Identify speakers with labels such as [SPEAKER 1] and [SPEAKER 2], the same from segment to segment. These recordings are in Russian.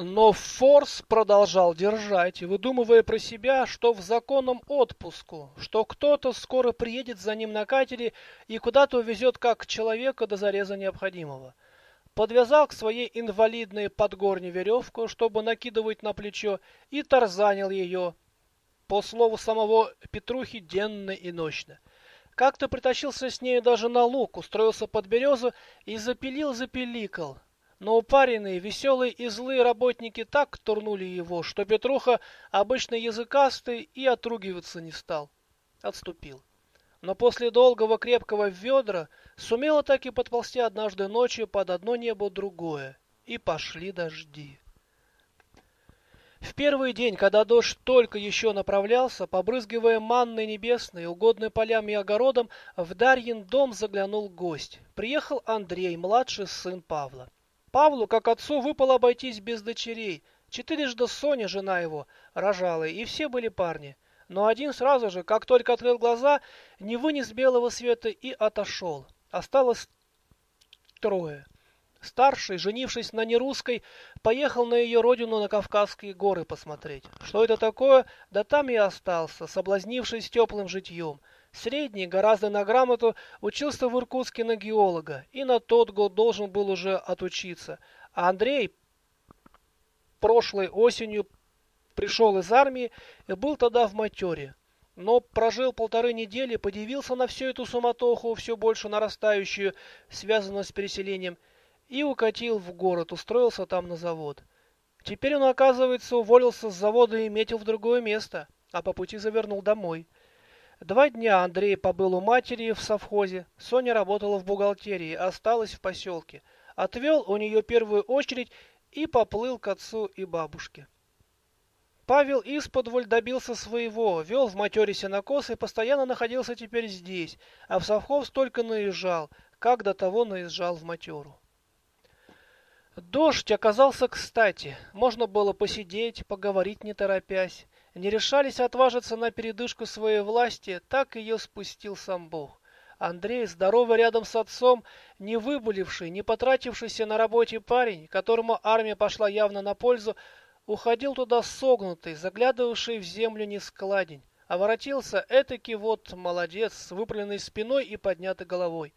[SPEAKER 1] Но Форс продолжал держать, выдумывая про себя, что в законном отпуску, что кто-то скоро приедет за ним на катере и куда-то увезет как человека до зареза необходимого. Подвязал к своей инвалидной подгорне веревку, чтобы накидывать на плечо, и тарзанил ее, по слову самого Петрухи, денно и ночно. Как-то притащился с нею даже на луг, устроился под березу и запилил-запиликал, но упаренные, веселые и злые работники так турнули его, что Петруха, обычно языкастый, и отругиваться не стал. Отступил. Но после долгого крепкого ведра сумела так и подползти однажды ночью под одно небо другое. И пошли дожди. В первый день, когда дождь только еще направлялся, побрызгивая манной небесной, угодной полям и огородам, в Дарьин дом заглянул гость. Приехал Андрей, младший сын Павла. Павлу, как отцу, выпало обойтись без дочерей. Четырежды Соня, жена его, рожала, и все были парни. Но один сразу же, как только открыл глаза, не вынес белого света и отошел. Осталось трое. Старший, женившись на нерусской, поехал на ее родину на Кавказские горы посмотреть. Что это такое? Да там и остался, соблазнившись теплым житьем. Средний, гораздо на грамоту, учился в Иркутске на геолога и на тот год должен был уже отучиться. А Андрей прошлой осенью пришел из армии и был тогда в матере. Но прожил полторы недели, подивился на всю эту суматоху, все больше нарастающую, связанную с переселением, и укатил в город, устроился там на завод. Теперь он, оказывается, уволился с завода и метил в другое место, а по пути завернул домой. Два дня Андрей побыл у матери в совхозе, Соня работала в бухгалтерии, осталась в поселке. Отвел у нее первую очередь и поплыл к отцу и бабушке. Павел исподволь добился своего, вел в матере сенокос и постоянно находился теперь здесь, а в совхоз только наезжал, как до того наезжал в матеру. Дождь оказался кстати, можно было посидеть, поговорить не торопясь не решались отважиться на передышку своей власти, так ее спустил сам Бог. Андрей, здоровый рядом с отцом, не выболивший, не потратившийся на работе парень, которому армия пошла явно на пользу, уходил туда согнутый, заглядывавший в землю нескладень, а воротился этакий вот молодец с выпрямленной спиной и поднятой головой.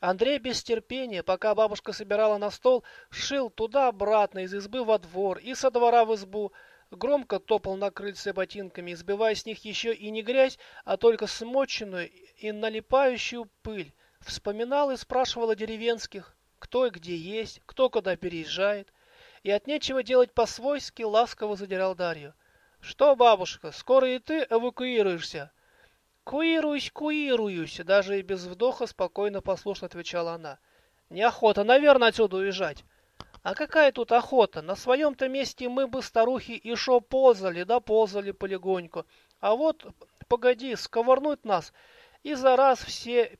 [SPEAKER 1] Андрей без терпения, пока бабушка собирала на стол, шил туда-обратно из избы во двор и со двора в избу, громко топал на крыльце ботинками, сбивая с них еще и не грязь, а только смоченную и налипающую пыль. Вспоминал и спрашивал о деревенских, кто и где есть, кто куда переезжает. И от нечего делать по-свойски ласково задирал Дарью. «Что, бабушка, скоро и ты эвакуируешься?» «Куируюсь, куируюсь!» Даже и без вдоха спокойно послушно отвечала она. «Неохота, наверное, отсюда уезжать. А какая тут охота? На своем-то месте мы бы, старухи, и шо ползали, да ползали полегоньку. А вот, погоди, сковырнуть нас, и за раз все